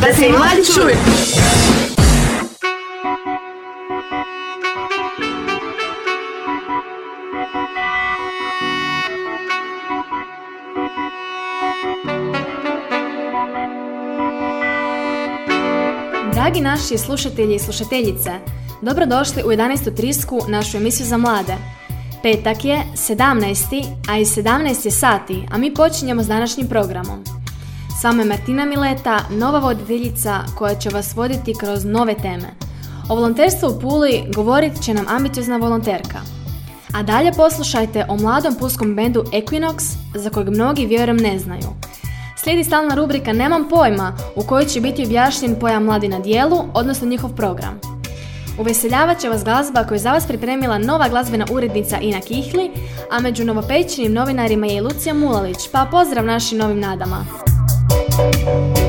Da se mladi čuju. Dragi naši slušatelji i slušateljice, dobrodošli u 11. trisku našu emisiju za mlade. Petak je 17. a i 17 je sati, a mi počinjemo s današnjim programom. Sama je Martina Mileta, nova voditeljica koja će vas voditi kroz nove teme. O volonterstvu u Puli govorit će nam ambiciozna volonterka. A dalje poslušajte o mladom pulskom bendu Equinox, za kojeg mnogi vjerujem ne znaju. Slijedi stalna rubrika Nemam pojma, u kojoj će biti objašnjen pojam mladi na dijelu, odnosno njihov program. Uveseljavat će vas glazba koju je za vas pripremila nova glazbena urednica Ina Kihli, a među novopečenim novinarima je i Lucija Mulalić, pa pozdrav našim novim nadama! Música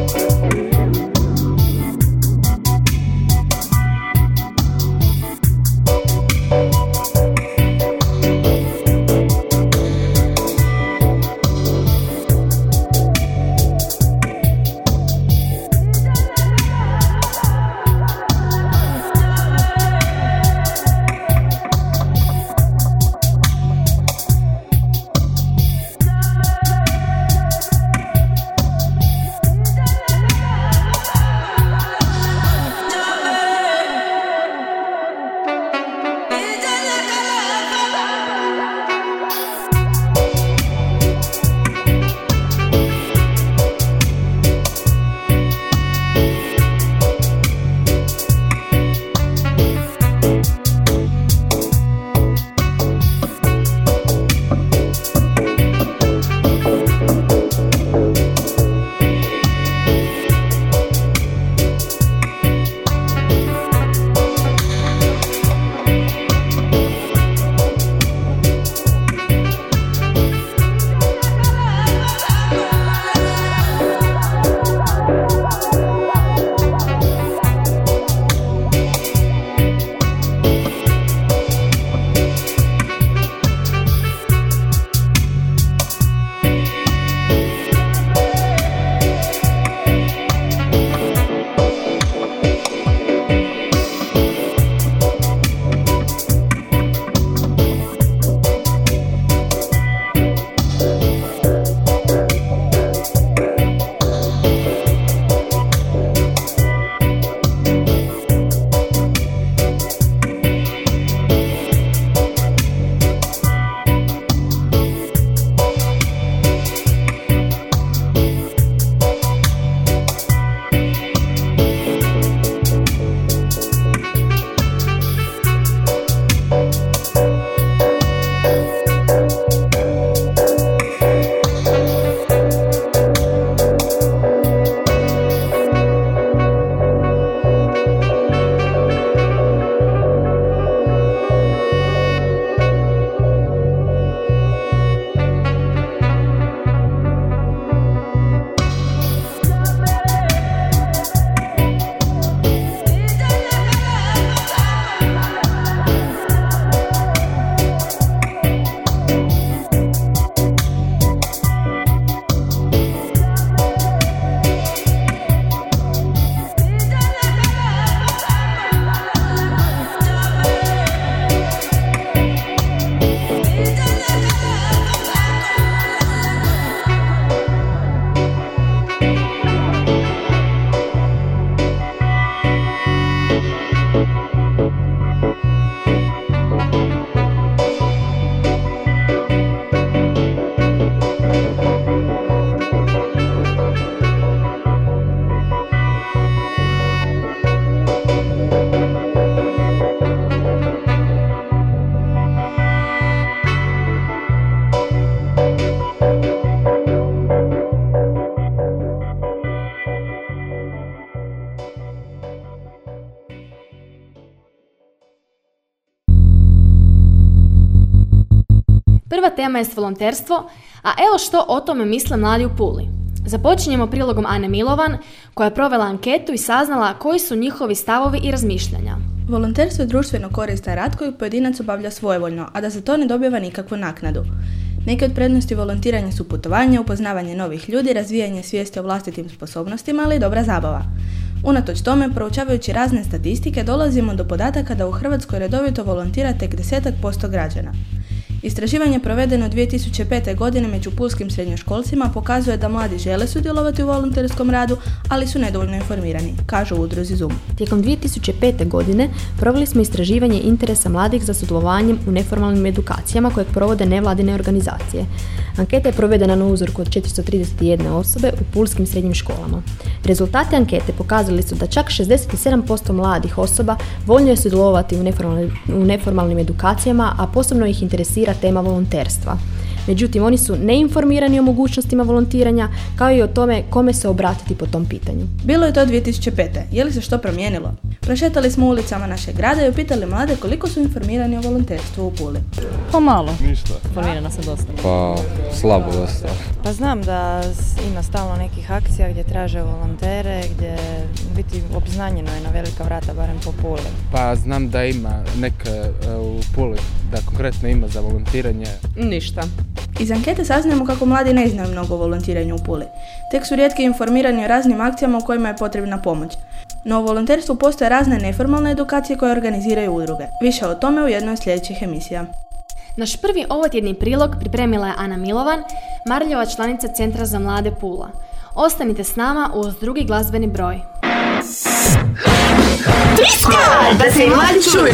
tema je volonterstvo, a evo što o tome misle mladi u Puli. Započinjemo prilogom Ane Milovan, koja je provela anketu i saznala koji su njihovi stavovi i razmišljanja. Volonterstvo je društveno koristan rad koji pojedinac obavlja svojevoljno, a da za to ne dobiva nikakvu naknadu. Neki od prednosti volontiranja su putovanje, upoznavanje novih ljudi, razvijanje svijesti o vlastitim sposobnostima, ali i dobra zabava. Unatoč tome, proučavajući razne statistike, dolazimo do podataka da u Hrvatskoj redovito volontira tek desetak posto građana. Istraživanje provedeno 2005. godine među pulskim srednjoškolcima pokazuje da mladi žele sudjelovati u volonterskom radu, ali su nedovoljno informirani, kažu udruzi Zoom. Tijekom 2005. godine proveli smo istraživanje interesa mladih za sudjelovanjem u neformalnim edukacijama kojeg provode nevladine organizacije. Anketa je provedena na uzorku od 431 osobe u pulskim srednjim školama. Rezultati ankete pokazali su da čak 67% mladih osoba voljno je sudjelovati u neformalnim edukacijama, a posebno ih interesira tema volonterstva. Međutim, oni su neinformirani o mogućnostima volontiranja, kao i o tome kome se obratiti po tom pitanju. Bilo je to 2005. Je li se što promijenilo? Prošetali smo ulicama našeg grada i upitali mlade koliko su informirani o volonterstvu u Puli. Pa malo. Ništa. Informirana sam dosta. Pa slabo dosta. Pa znam da ima stalno nekih akcija gdje traže volontere, gdje biti obznanjeno je na velika vrata, barem po Puli. Pa znam da ima neke e, u Puli, da konkretno ima za volontiranje. Ništa. Iz ankete saznajemo kako mladi ne znaju mnogo o volontiranju u Puli. Tek su rijetki informirani o raznim akcijama u kojima je potrebna pomoć. No u volonterstvu postoje razne neformalne edukacije koje organiziraju udruge. Više o tome u jednoj od sljedećih emisija. Naš prvi ovotjedni prilog pripremila je Ana Milovan, Marljova članica Centra za mlade Pula. Ostanite s nama uz drugi glazbeni broj. Da se i mladi čuju.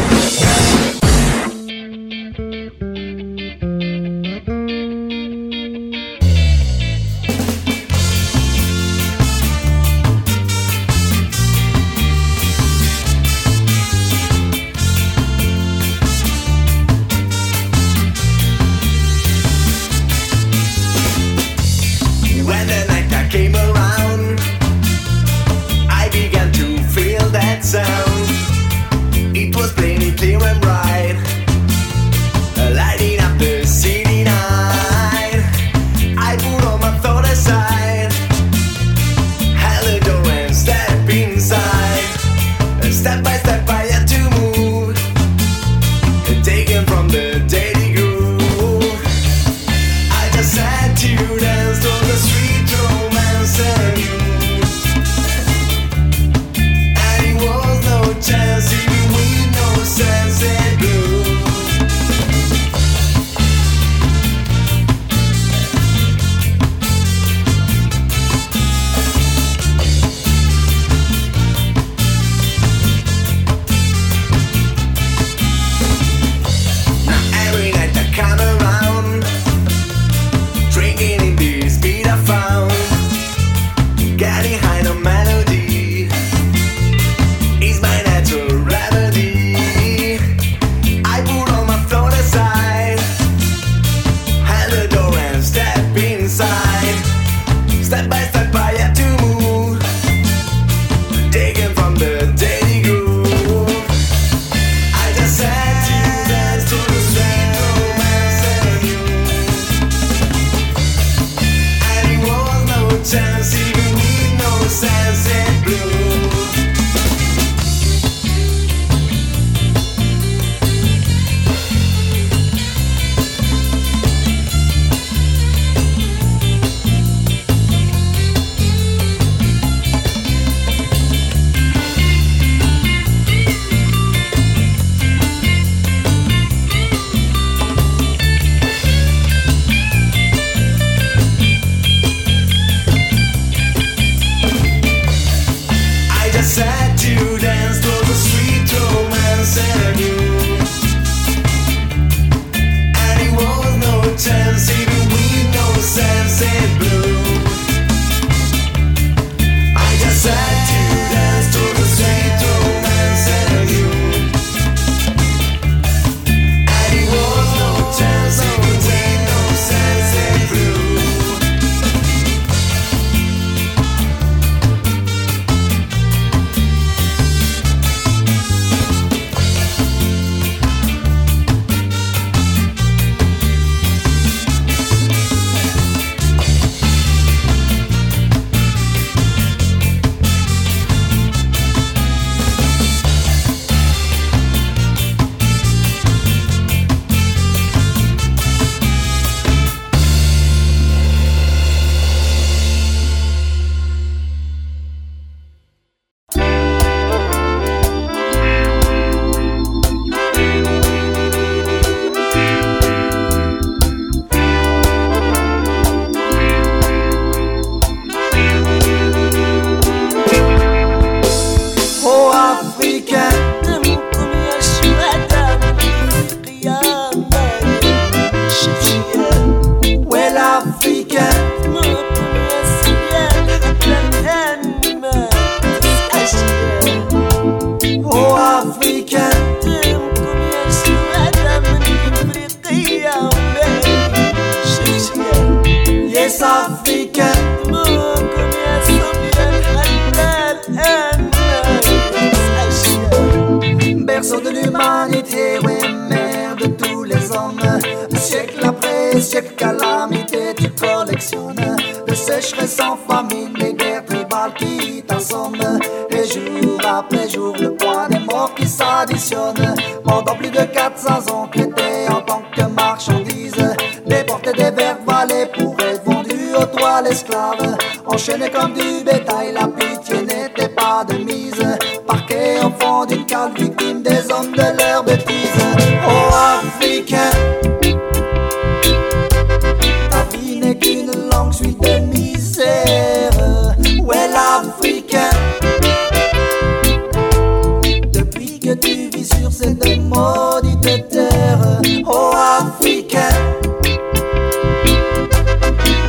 Vis sur cette maudite terre, oh Africain.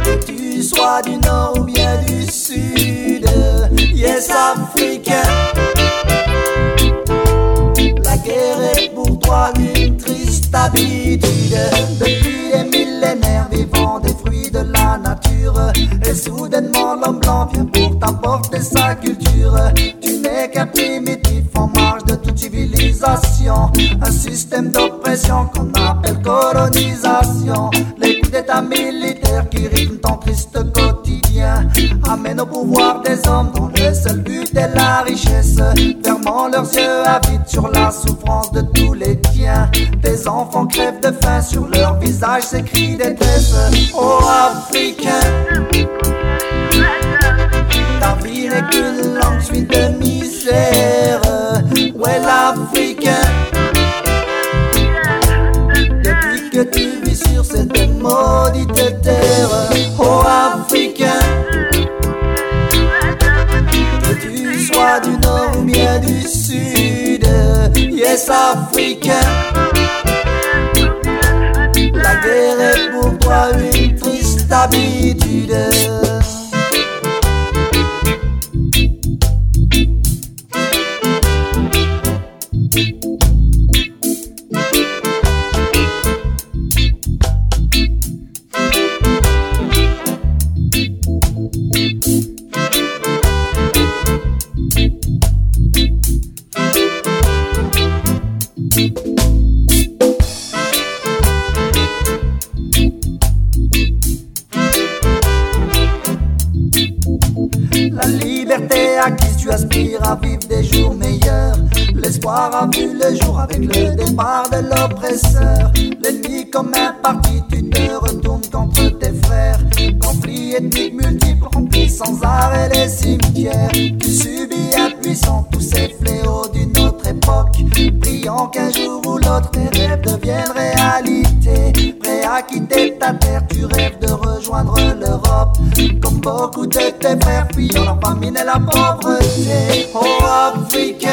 Que tu sois du nord ou bien du sud, yes Africain. La guerre est pour toi une triste habitude. Depuis des millénaires vivant des fruits de la nature. Et soudainement l'homme blanc vient pour t'apporter sa culture. Tu n'es qu'un primitif Un système d'oppression qu'on appelle colonisation. Les coups d'état militaires qui rythment ton triste quotidien. Amènent au pouvoir des hommes dont le seul but est la richesse. Fermant leurs yeux avides sur la souffrance de tous les tiens. Tes enfants crèvent de faim, sur leur visage s'écrit détresse. Oh Africain, ta vie n'est qu'une longue suite de misère. Du sud, yes Africain. La guerre est pour toi une triste habitude. Liberté acquise, tu aspires à vivre des jours meilleurs. L'espoir a vu le jour avec le départ de l'oppresseur. L'ennemi comme un parti, tu te retournes contre tes frères. Conflits ethniques multiples remplissent sans arrêt les cimetières. Tu subis impuissant tous ces fléaux d'une autre époque. Priant qu'un jour ou l'autre tes rêves deviennent réalité. Prêt à quitter ta terre, tu rêves de rejoindre l'Europe. Comme beaucoup de tes frères fuyant la famine et la pauvreté. Oh Africain,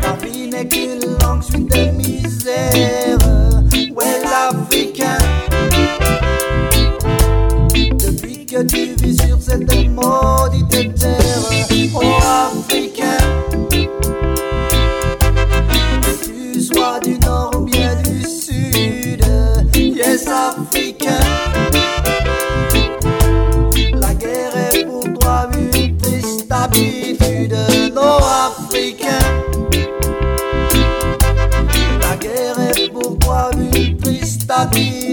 ta vie n'est qu'une longue suite de misère. Est l'Africain Depuis que tu vis sur cette maudite happy.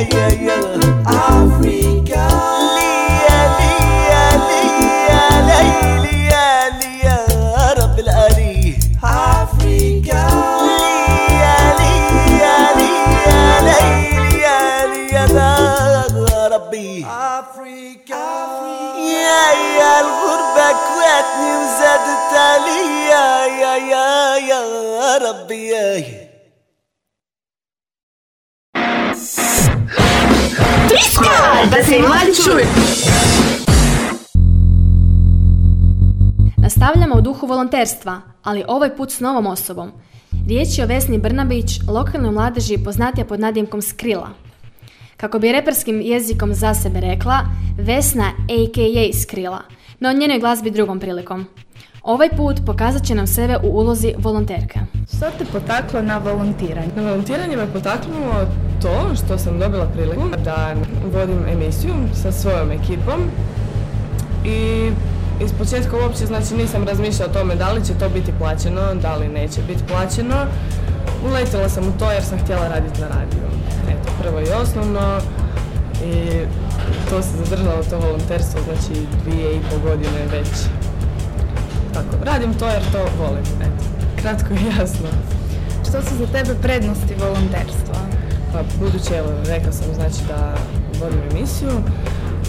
yeah, yeah. Da se i mladi čuju. Nastavljamo u duhu volonterstva, ali ovaj put s novom osobom. Riječ je o Vesni Brnabić, lokalnoj mladeži poznatija pod nadimkom Skrila. Kako bi reperskim jezikom za sebe rekla, Vesna a.k.a. Skrila, no o njenoj glazbi drugom prilikom. Ovaj put pokazat će nam sebe u ulozi volonterke. Što te potaklo na volontiranje? Na volontiranje me potaknulo to što sam dobila priliku da vodim emisiju sa svojom ekipom i iz početka uopće znači nisam razmišljala o tome da li će to biti plaćeno, da li neće biti plaćeno. Uletila sam u to jer sam htjela raditi na radiju. Eto, prvo i osnovno i to se zadržalo to volonterstvo, znači dvije i pol godine već. Tako, radim to jer to volim, eto. Kratko i jasno. Što su za tebe prednosti volonterstva? Pa budući, evo, rekla sam znači da vodim emisiju,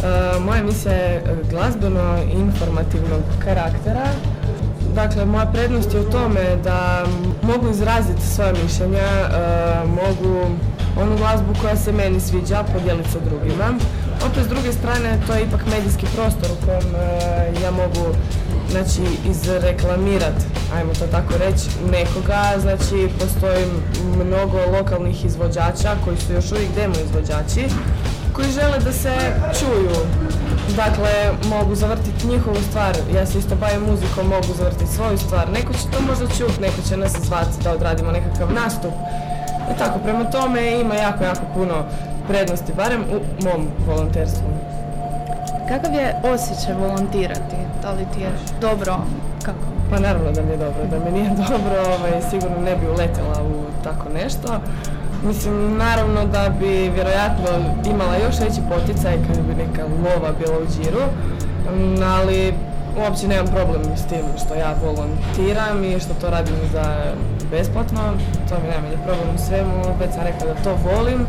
E, moja emisija je glazbeno informativnog karaktera. Dakle, moja prednost je u tome da mogu izraziti svoje mišljenja, e, mogu onu glazbu koja se meni sviđa podijeliti sa drugima. Opet s druge strane, to je ipak medijski prostor u kojem e, ja mogu znači, izreklamirati, ajmo to tako reći, nekoga. Znači, postoji mnogo lokalnih izvođača koji su još uvijek demo izvođači koji žele da se čuju. Dakle, mogu zavrtiti njihovu stvar, ja se isto bavim muzikom, mogu zavrtiti svoju stvar. Neko će to možda čuti, neko će nas zvati da odradimo nekakav nastup. I tako, prema tome ima jako, jako puno prednosti, barem u mom volonterstvu. Kakav je osjećaj volontirati? Da li ti je dobro? Kako? Pa naravno da mi je dobro. Da mi nije dobro, ovaj, sigurno ne bi uletela u tako nešto. Mislim, naravno da bi vjerojatno imala još veći poticaj kad bi neka lova bila u džiru, mm, ali uopće nemam problem s tim što ja volontiram i što to radim za besplatno, to mi nema problem u svemu, već sam rekla da to volim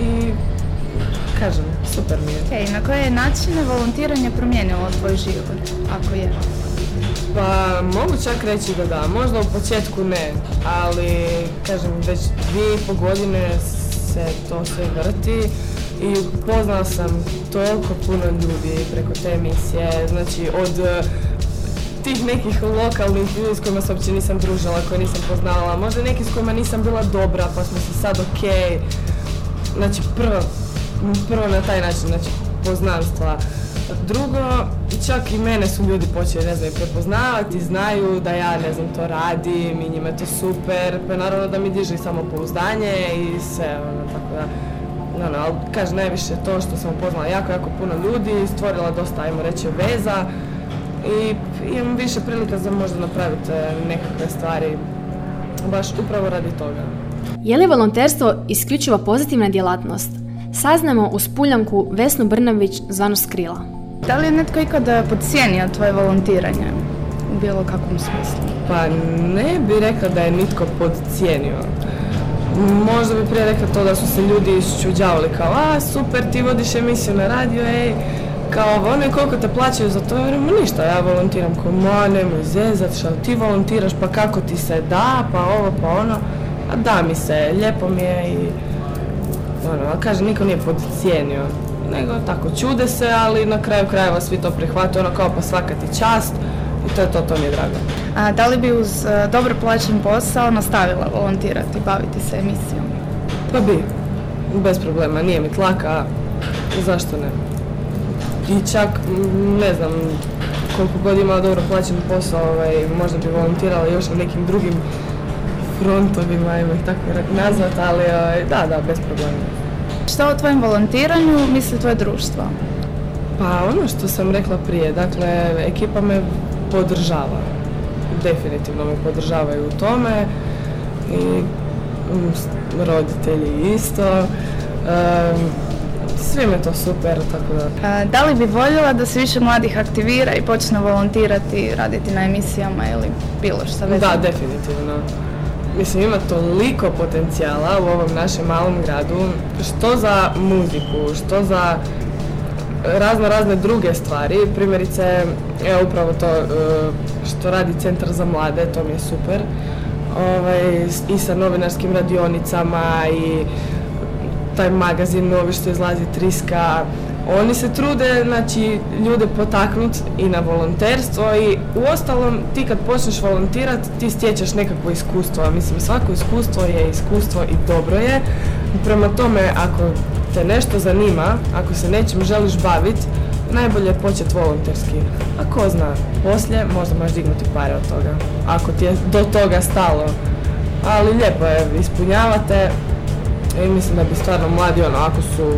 i kažem, super mi je. Okay, na koje načine volontiranje promijenilo tvoj život, ako je? Pa mogu čak reći da da, možda u početku ne, ali kažem već dvije i po godine se to sve vrti i upoznala sam toliko puno ljudi preko te emisije, znači od tih nekih lokalnih ljudi s kojima se uopće nisam družila, koje nisam poznala, možda neki s kojima nisam bila dobra pa smo se sad ok. Znači prvo, prvo na taj način, znači poznanstva. Drugo, čak i mene su ljudi počeli, ne znam, prepoznavati, znaju da ja, ne znam, to radim i njima je to super, pa naravno da mi diže samo pouzdanje i sve, ono, tako da, no, no, ali kaže najviše to što sam upoznala jako, jako puno ljudi, stvorila dosta, ajmo reći, veza i imam više prilika za možda napraviti e, nekakve stvari baš upravo radi toga. Je li volonterstvo isključivo pozitivna djelatnost? Saznamo uz puljanku Vesnu Brnavić zvanu Skrila. Da li je netko ikada podcijenio tvoje volontiranje u bilo kakvom smislu? Pa ne bi rekla da je nitko podcijenio. Možda bi prije rekla to da su se ljudi iščuđavali kao a super ti vodiš emisiju na radio, ej, kao ono koliko te plaćaju za to, ja ništa, ja volontiram kao ma nemoj zezat, šta ti volontiraš, pa kako ti se da, pa ovo, pa ono, a da mi se, lijepo mi je i ono, ali kaže, niko nije podcijenio, nego tako čude se, ali na kraju krajeva svi to prihvate, ono kao pa svaka ti čast i to je to, to mi je drago. A da li bi uz e, dobro plaćen posao nastavila volontirati, baviti se emisijom? Pa bi, bez problema, nije mi tlaka, zašto ne? I čak, ne znam, koliko god imala dobro plaćen posao, ovaj, možda bi volontirala još na nekim drugim frontovima, ajmo ih tako nazvat, ali ovaj, da, da, bez problema. Što o tvojem volontiranju misli tvoje društvo? Pa ono što sam rekla prije, dakle, ekipa me podržava. Definitivno me podržavaju u tome i mm, roditelji isto. Um, sve me to super, tako da... A, da li bi voljela da se više mladih aktivira i počne volontirati, raditi na emisijama ili bilo što vezano? Da, definitivno. Mislim, ima toliko potencijala u ovom našem malom gradu, što za muziku, što za razno razne druge stvari. Primjerice, evo upravo to e, što radi Centar za mlade, to mi je super. Ovaj, s- I sa novinarskim radionicama i taj magazin novi što izlazi Triska, oni se trude znači, ljude potaknuti i na volonterstvo i uostalom ti kad počneš volontirati ti stječeš nekakvo iskustvo. Mislim svako iskustvo je iskustvo i dobro je. Prema tome ako te nešto zanima, ako se nečim želiš baviti, najbolje je početi volonterski. A ko zna, poslije možda možeš dignuti pare od toga, ako ti je do toga stalo. Ali lijepo je, ispunjavate i mislim da bi stvarno mladi ono, ako su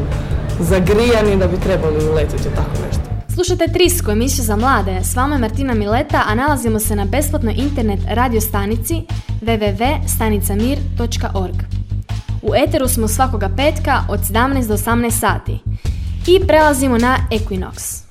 zagrijani da bi trebali uletiti tako nešto. Slušajte Trisku, emisiju za mlade. S vama je Martina Mileta, a nalazimo se na besplatnoj internet radio stanici www.stanicamir.org. U Eteru smo svakoga petka od 17 do 18 sati. I prelazimo na Equinox.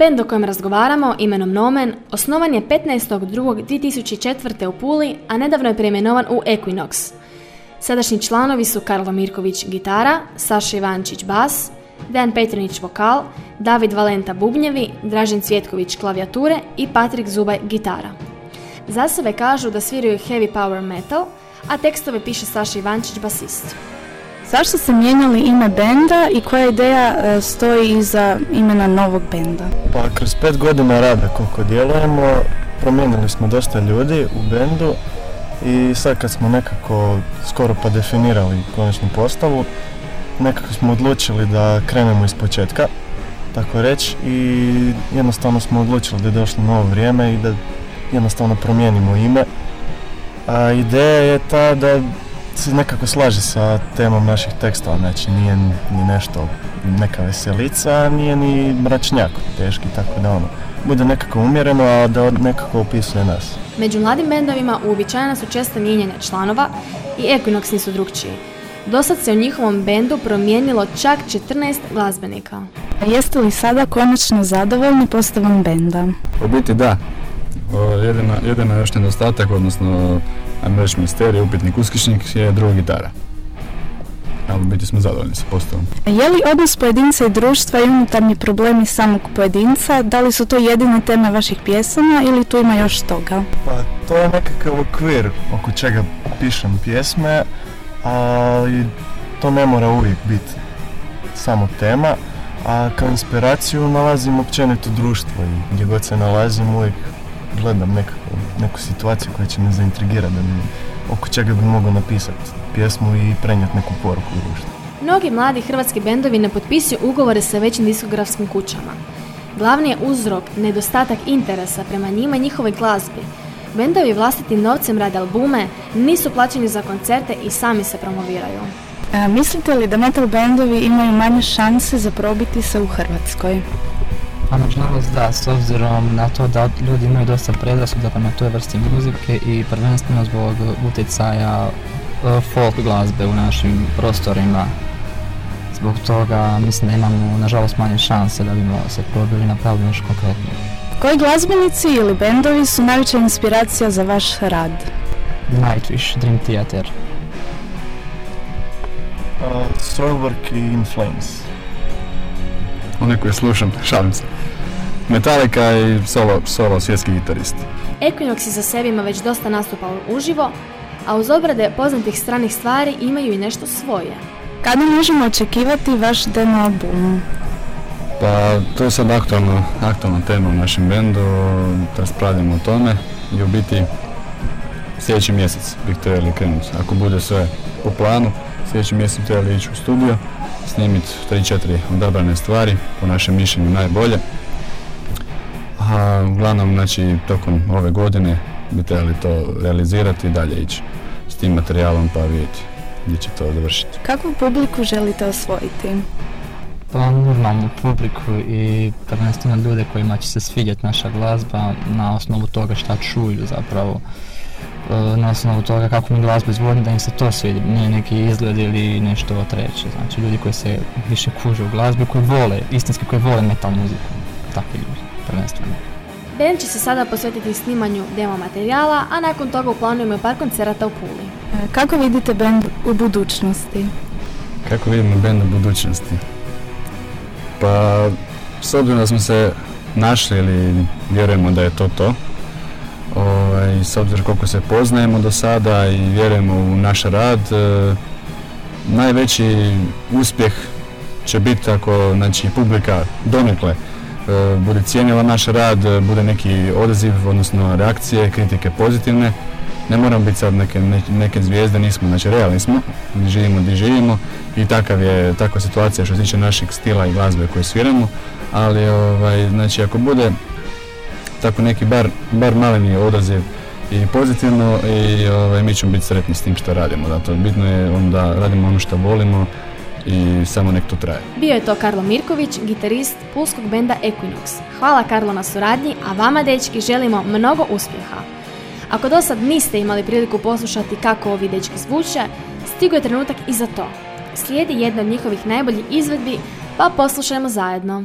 Bend o kojem razgovaramo, imenom Nomen, osnovan je 15.2.2004. u Puli, a nedavno je preimenovan u Equinox. Sadašnji članovi su Karlo Mirković gitara, Saša Ivančić bas, Dejan Petrinić vokal, David Valenta bubnjevi, Dražen Cvjetković klavijature i Patrik Zubaj gitara. Za sebe kažu da sviraju heavy power metal, a tekstove piše Saša Ivančić basist. Zašto ste mijenjali ime benda i koja ideja e, stoji iza imena novog benda? Pa kroz pet godina rada koliko djelujemo, promijenili smo dosta ljudi u bendu i sad kad smo nekako skoro pa definirali konačnu postavu, nekako smo odlučili da krenemo iz početka, tako reći, i jednostavno smo odlučili da je došlo novo vrijeme i da jednostavno promijenimo ime. A ideja je ta da se nekako slaže sa temom naših tekstova, znači nije ni nešto neka veselica, nije ni mračnjak teški, tako da ono, bude nekako umjereno, a da nekako opisuje nas. Među mladim bendovima uobičajena su česta mijenjanja članova i Equinox nisu drugčiji. Dosad se u njihovom bendu promijenilo čak 14 glazbenika. A jeste li sada konačno zadovoljni postavom benda? U biti da. O, jedina, jedina još nedostatak, odnosno ajmo reći misterij, upitnik uskišnik je druga gitara. Ali biti smo zadovoljni sa postavom. Je li odnos pojedinca i društva i unutarnji problemi samog pojedinca, da li su to jedine teme vaših pjesama ili tu ima još toga? Pa to je nekakav okvir oko čega pišem pjesme, ali to ne mora uvijek biti samo tema, a kao inspiraciju nalazim općenito društvo i gdje god se nalazim uvijek gledam nekako, neku situaciju koja će me zaintrigirati da mi, oko čega bi mogao napisati pjesmu i prenijeti neku poruku u društvu. Mnogi mladi hrvatski bendovi ne potpisuju ugovore sa većim diskografskim kućama. Glavni je uzrok nedostatak interesa prema njima i njihovoj glazbi. Bendovi vlastitim novcem rade albume, nisu plaćeni za koncerte i sami se promoviraju. A, mislite li da metal bendovi imaju manje šanse za probiti se u Hrvatskoj? Pa nažalost da, s obzirom na to da ljudi imaju dosta predrasuda prema toj vrsti muzike i prvenstveno zbog utjecaja e, folk glazbe u našim prostorima. Zbog toga mislim da imamo nažalost manje šanse da bimo se probili na pravu nešto konkretno. Koji glazbenici ili bendovi su najveća inspiracija za vaš rad? Nightwish, Dream Theater. Uh, Soilwork i In Flames. One koje slušam, šalim se. Metallica i solo, solo svjetski gitarist. Equinox iza sebe ima već dosta nastupa uživo, a uz obrade poznatih stranih stvari imaju i nešto svoje. Kada možemo očekivati vaš demo album? Pa to je sad aktualna, aktualna tema u našem bendu, raspravljamo o tome i u biti sljedeći mjesec bih trebali krenuti. Ako bude sve po planu, sljedeći mjesec trebali ići u studio, snimiti 3-4 odabrane stvari, po našem mišljenju najbolje. A uglavnom, znači, tokom ove godine bi trebali to realizirati i dalje ići s tim materijalom pa vidjeti gdje će to završiti. Kakvu publiku želite osvojiti? Pa normalnu publiku i prvenstveno ljude kojima će se svidjeti naša glazba na osnovu toga šta čuju zapravo e, na osnovu toga kako mi glazbu izvodimo da im se to svidi, nije neki izgled ili nešto treće, znači ljudi koji se više kuže u glazbi, koji vole, istinski koji vole metal muziku, takvi ljudi, prvenstveno. Band će se sada posvetiti snimanju demo materijala, a nakon toga u planu imaju par koncerata u Puli. E, Kako vidite bend u budućnosti? Kako vidimo bend u budućnosti? Pa, s obzirom da smo se našli ili vjerujemo da je to to, ovaj, s obzirom koliko se poznajemo do sada i vjerujemo u naš rad, e, najveći uspjeh će biti ako znači, publika donekle bude cijenila naš rad, e, bude neki odaziv, odnosno reakcije, kritike pozitivne. Ne moramo biti sad neke, neke zvijezde, nismo, znači realni smo, živimo gdje živimo i takav je, takva situacija što se tiče našeg stila i glazbe koju sviramo, ali ovaj, znači ako bude tako neki bar, bar maleni odaziv i pozitivno i ovaj, mi ćemo biti sretni s tim što radimo. Zato bitno je onda radimo ono što volimo i samo nek to traje. Bio je to Karlo Mirković, gitarist pulskog benda Equinox. Hvala Karlo na suradnji, a vama dečki želimo mnogo uspjeha. Ako do sad niste imali priliku poslušati kako ovi dečki zvuče, stigo je trenutak i za to. Slijedi jedna od njihovih najboljih izvedbi, pa poslušajmo zajedno.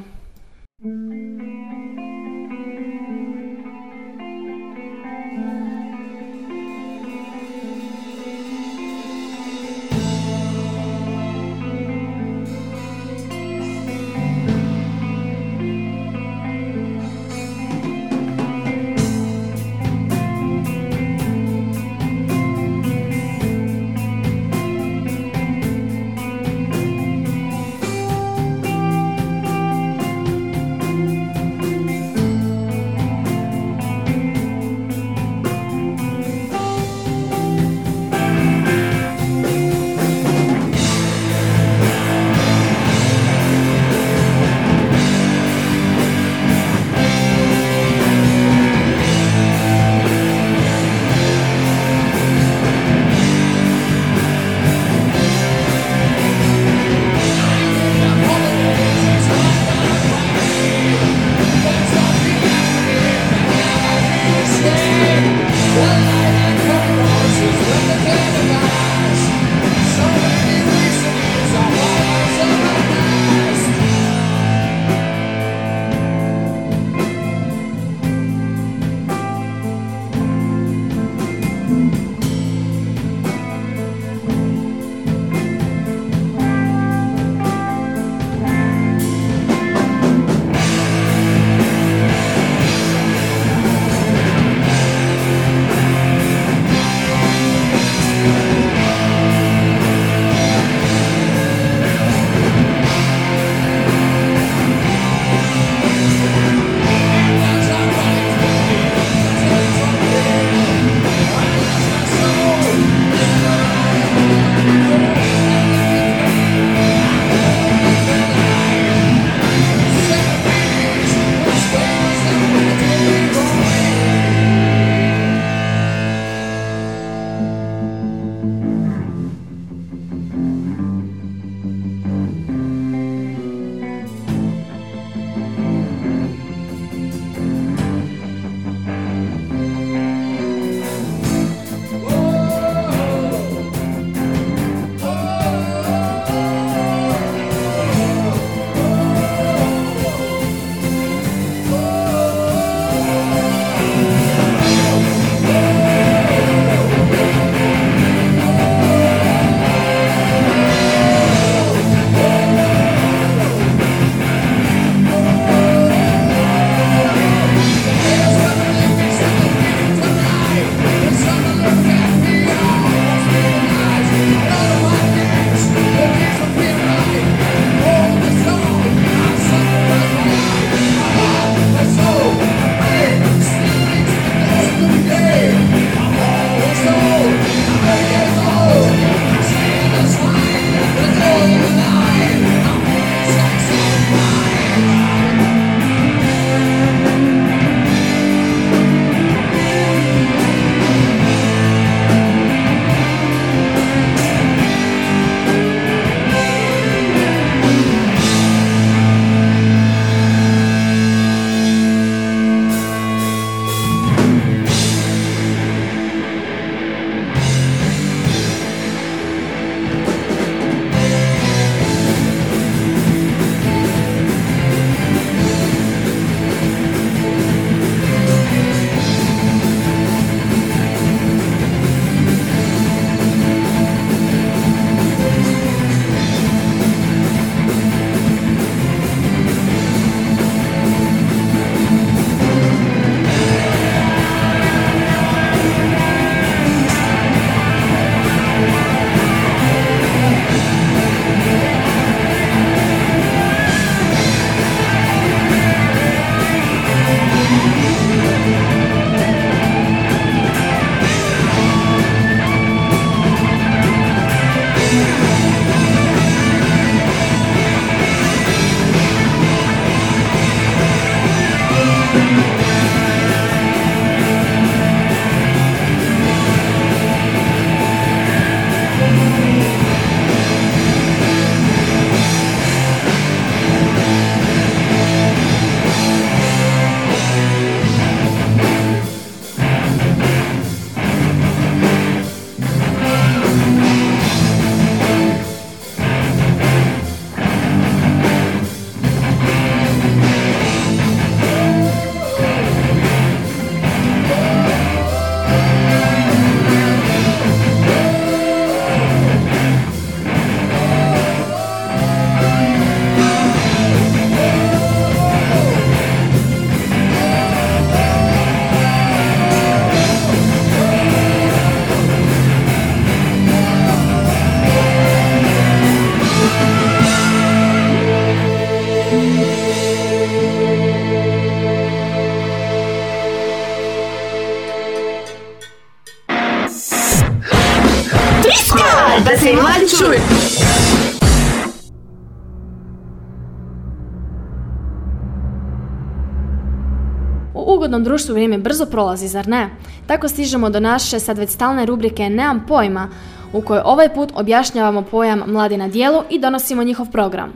Društvu vrijeme brzo prolazi, zar ne? Tako stižemo do naše sad već stalne rubrike Nemam pojma, u kojoj ovaj put objašnjavamo pojam mladi na dijelu i donosimo njihov program.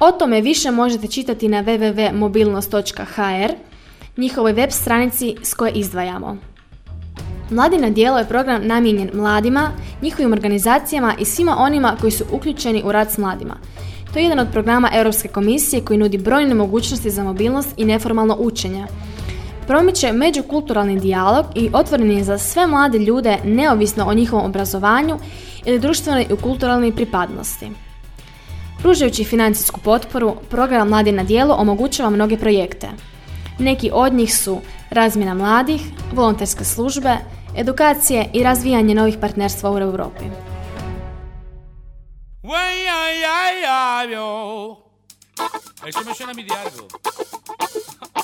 O tome više možete čitati na www.mobilnost.hr, njihovoj web stranici s koje izdvajamo. Mladi na dijelo je program namijenjen mladima, njihovim organizacijama i svima onima koji su uključeni u rad s mladima. To je jedan od programa Europske komisije koji nudi brojne mogućnosti za mobilnost i neformalno učenje. Promiče međukulturalni dijalog i otvoren je za sve mlade ljude neovisno o njihovom obrazovanju ili društvenoj i kulturalnoj pripadnosti. Pružajući financijsku potporu, program Mladi na dijelu omogućava mnoge projekte. Neki od njih su razmjena mladih, volonterske službe, edukacije i razvijanje novih partnerstva u Europi.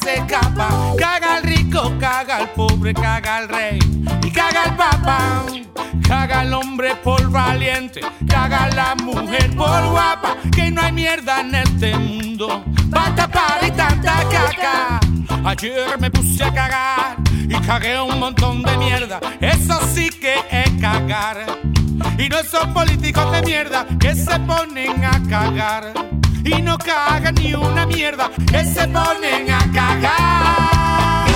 Se escapa. Caga el rico, caga el pobre, caga el rey. Y caga el papá. Caga el hombre por valiente. Caga la mujer por guapa. Que no hay mierda en este mundo. Pa' tapar y tanta caca. Ayer me puse a cagar y cagué un montón de mierda. Eso sí que es cagar. Y no son políticos de mierda que se ponen a cagar. Y no cagan ni una mierda que se ponen a cagar.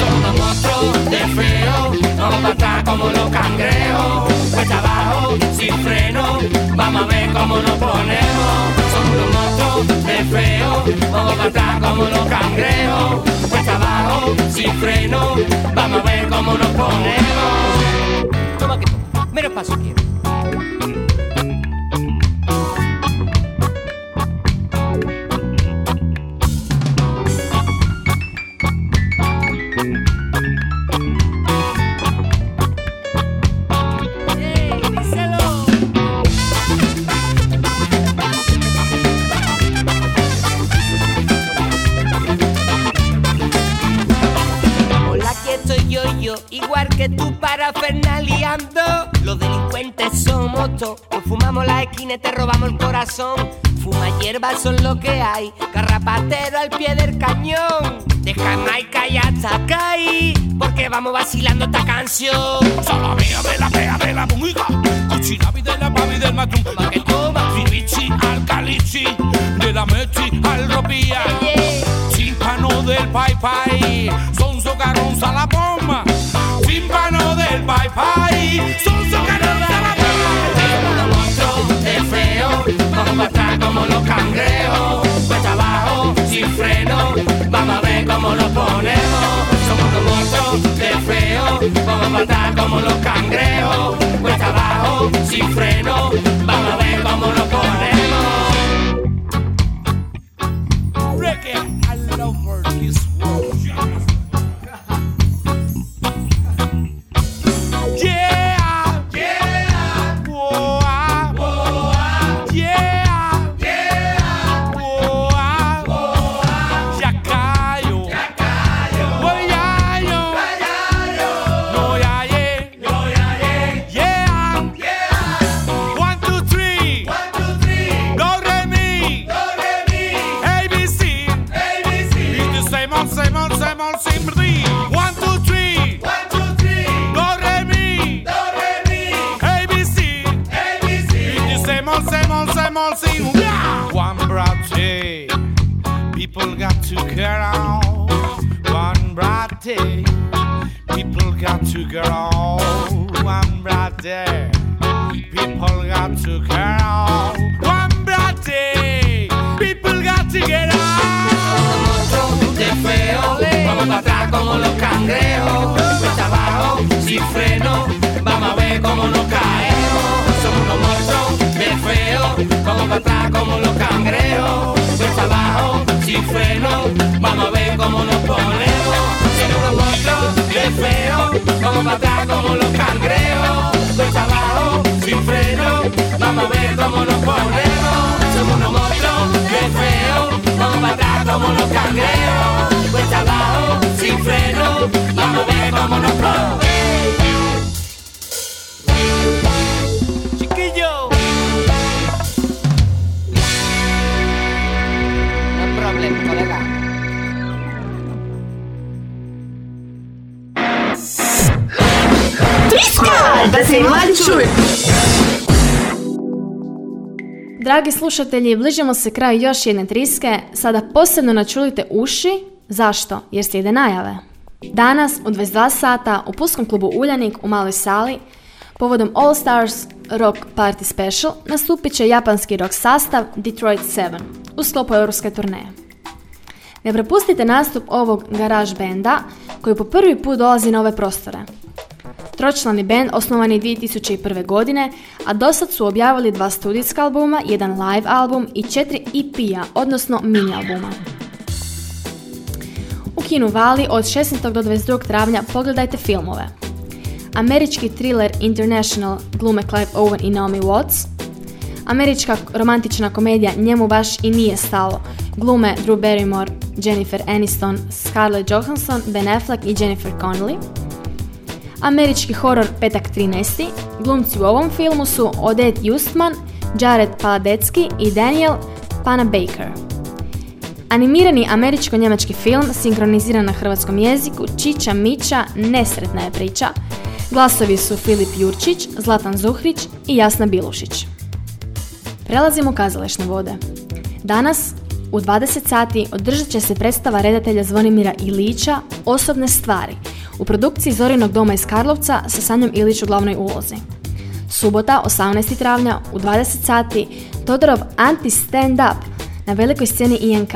Somos unos monstruos de feo, vamos para atrás como los cangrejos. Cuesta abajo, sin freno, vamos a ver cómo nos ponemos. Somos unos monstruos de feo, vamos para atrás como los cangrejos. Cuesta abajo, sin freno, vamos a ver cómo nos ponemos. Toma que toma. Menos paso quiero. Nos fumamos la esquina y te robamos el corazón. Fuma hierba, son lo que hay, carrapatero al pie del cañón. De Jamaica y hasta acá, porque vamos vacilando esta canción. Solo mía de la pea de la música Cuchinavi de la pavi del matún Toma que toma. Finichi al calichi De la mechi al ropía. Chimpano del pai pai. Sonso caronza la bomba. Chimpano del pai pai. Sonso caronza como los cangrejos. Cuesta abajo, sin freno, vamos a ver cómo nos ponemos. Somos unos monstruos de feo, vamos para atrás como los cangrejos. Cuesta abajo, sin freno, vamos a ver cómo nos ponemos. People got to get out. One bright day, people got to get out. One bright day, people got to get out. One bright day, people got to get out. de feo, vamos para atrás como los cangrejos, cuesta abajo, sin freno, vamos a ver cómo nos caemos, somos unos monstruos de feo, vamos para atrás como los cangrejos, sin freno, vamos a ver cómo nos ponemos, somos unos monstruos de feo, vamos para atrás como los cangrejos, cuesta abajo, sin freno, vamos a ver cómo nos ponemos, somos unos monstruos, qué feo, vamos para atrás como los cangrejos, cuesta abajo, sin freno, vamos a ver cómo nos ponemos. Chiquillo. Colega. Triska! Da se i mladi. Dragi slušatelji, bližimo se kraju još jedne triske. Sada posebno načulite uši. Zašto? Jer slijede najave. Danas u 22 sata u Pulskom klubu Uljanik u Maloj sali povodom All Stars Rock Party Special nastupit će japanski rock sastav Detroit 7 u sklopu europske turneje. Ne propustite nastup ovog garage benda koji po prvi put dolazi na ove prostore. Tročlani band osnovan je 2001. godine, a dosad su objavili dva studijska albuma, jedan live album i četiri EP-a, odnosno mini albuma. U kinu Vali od 16. do 22. travnja pogledajte filmove. Američki thriller International glume Clive Owen i Naomi Watts, Američka romantična komedija Njemu baš i nije stalo glume Drew Barrymore, Jennifer Aniston, Scarlett Johansson, Ben Affleck i Jennifer Connelly, Američki horor Petak 13. Glumci u ovom filmu su Odette Justman, Jared Paladecki i Daniel Panabaker. Animirani američko-njemački film sinkroniziran na hrvatskom jeziku Čiča Mića Nesretna je priča. Glasovi su Filip Jurčić, Zlatan Zuhrić i Jasna Bilušić. Prelazimo u kazališne vode. Danas u 20 sati održat će se predstava redatelja Zvonimira Ilića Osobne stvari u produkciji Zorinog doma iz Karlovca sa Sanjom Ilić u glavnoj ulozi. Subota 18. travnja u 20 sati Todorov anti-stand-up na velikoj sceni INK.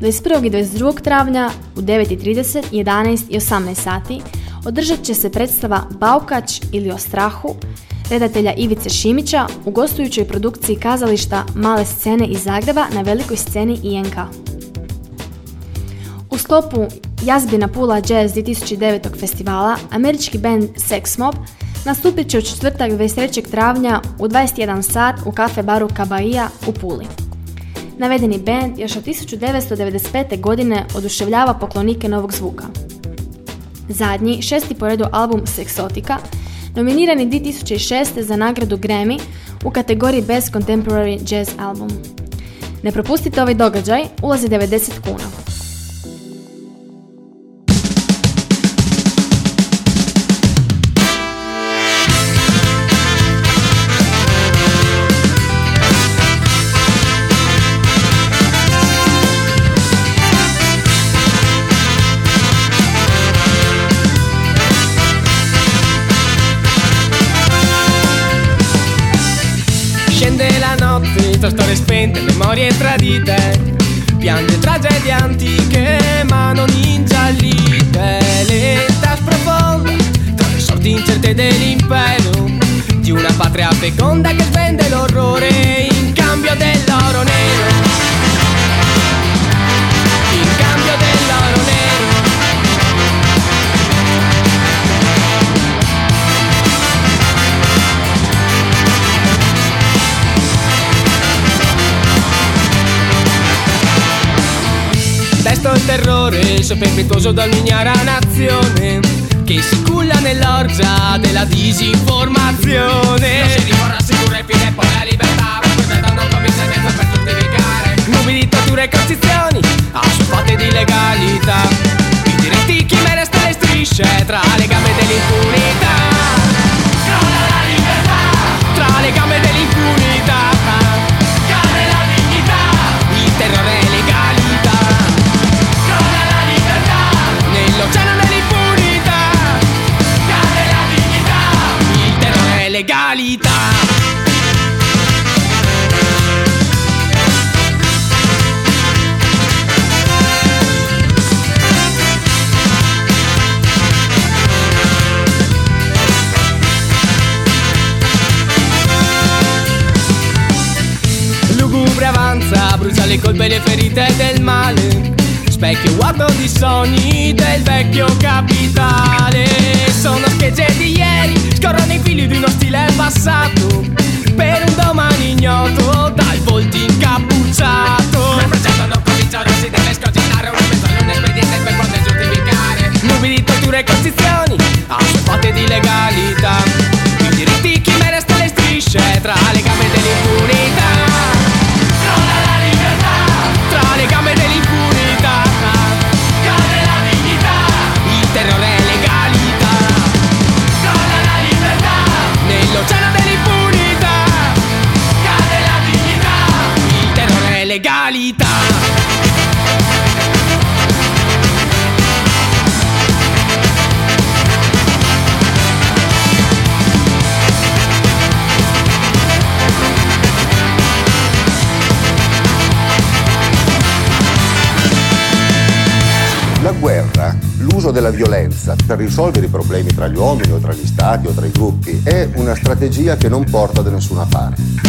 21. i 22. travnja u 9.30, 11 i 18 sati održat će se predstava Baukač ili o strahu redatelja Ivice Šimića u gostujućoj produkciji kazališta Male scene iz Zagreba na velikoj sceni INK. U sklopu Jazbina Pula Jazz 2009. festivala američki band Sex Mob nastupit će u četvrtak 23. travnja u 21 sat u kafe baru Kabaija u Puli. Navedeni band još od 1995. godine oduševljava poklonike novog zvuka. Zadnji, šesti po redu album Sexotica, nominirani 2006. za nagradu Grammy u kategoriji Best Contemporary Jazz Album. Ne propustite ovaj događaj, ulazi 90 kuna. Tra storie spente, memorie tradite. Piange tragedie antiche ma non ingiallite. Lenta sprofonda tra le sorti incerte dell'impero. Di una patria feconda che svende l'orrore in cambio dell'oro terrore, so perpetuoso dall'ignara nazione Che si culla nell'orgia della disinformazione. Non si riforra sicuro e fine poi la libertà non convince senza per giustificare Nubi dittature e coercizioni Assuefate di legalità. I diritti chi me resta le strisce Tra le gambe dell'impunità. Crolla la libertà Tra le gambe dell'impunità legalità. Brucia le colpe e le ferite del male specchio guardo i sogni del vecchio capitale. Sono schegge di ieri, scorrono i fili di uno stile passato Per un domani ignoto, dal volto incappucciato Ma progetto non cominciare, si deve scoginare Una persona, un espediente per poter giustificare. Nubi di torture e costrizioni, assorbate di legalità. I diritti chi meresta le strisce, tra le gambe dell'impunità. l'uso della violenza per risolvere i problemi tra gli uomini o tra gli stati o tra i gruppi è una strategia che non porta da nessuna parte.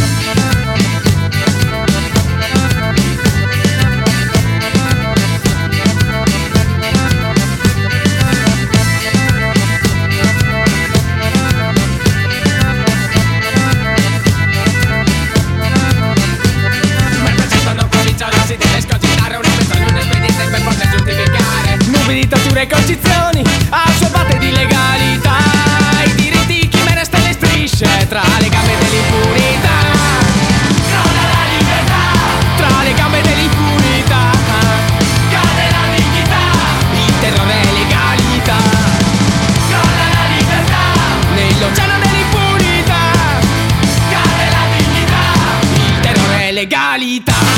legalità.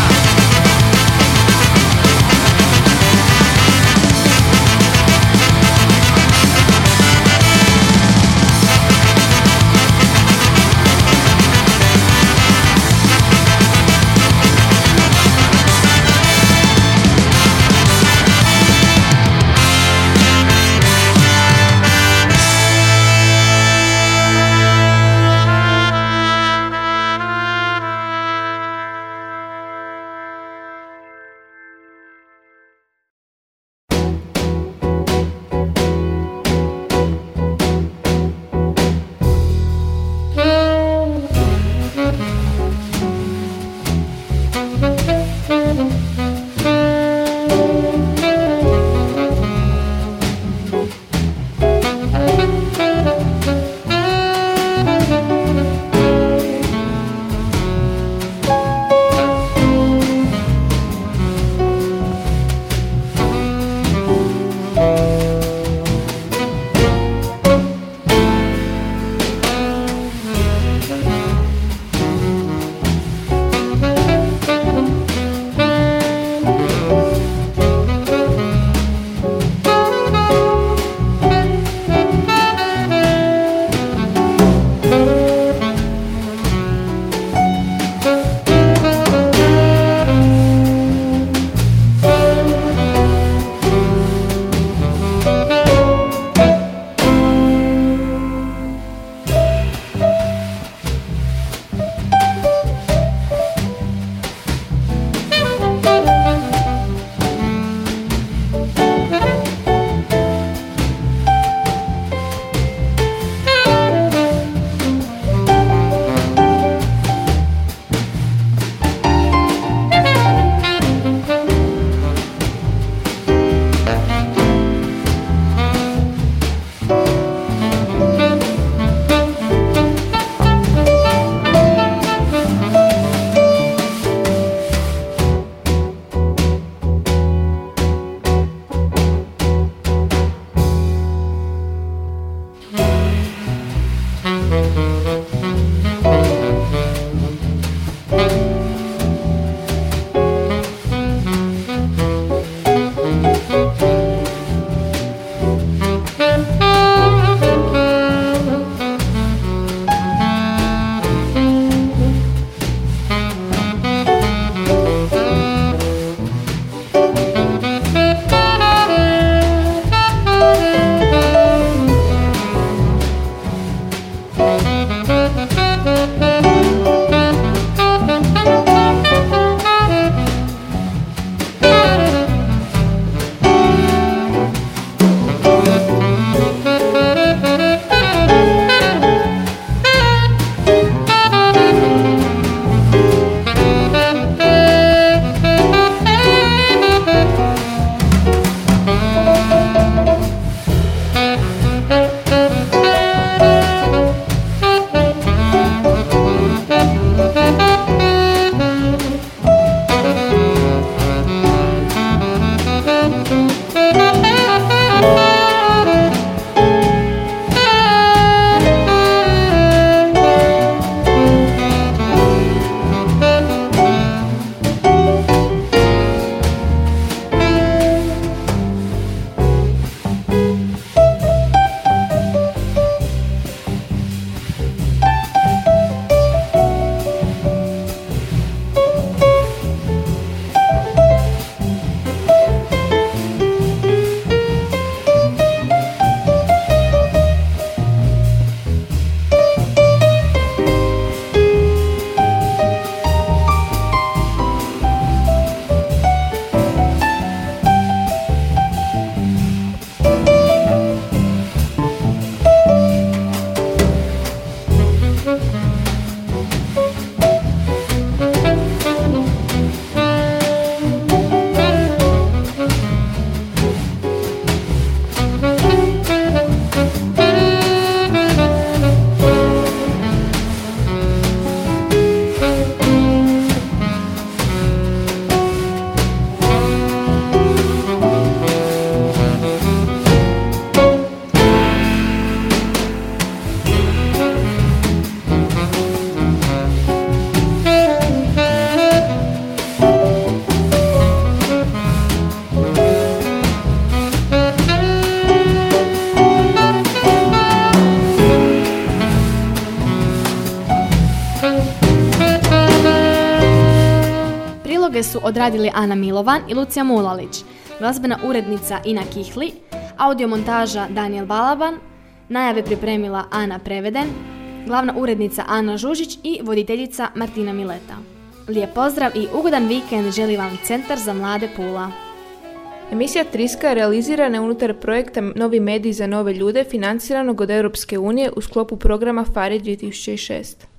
Odradili Ana Milovan i Lucija Mulalić, glazbena urednica Ina Kihli, audiomontaža Daniel Balaban, najave pripremila Ana Preveden, glavna urednica Ana Žužić i voditeljica Martina Mileta. Lijep pozdrav i ugodan vikend želi vam Centar za mlade Pula. Emisija Triska je realizirana unutar projekta Novi mediji za nove ljude financiranog od Europske unije u sklopu programa FARI 2006.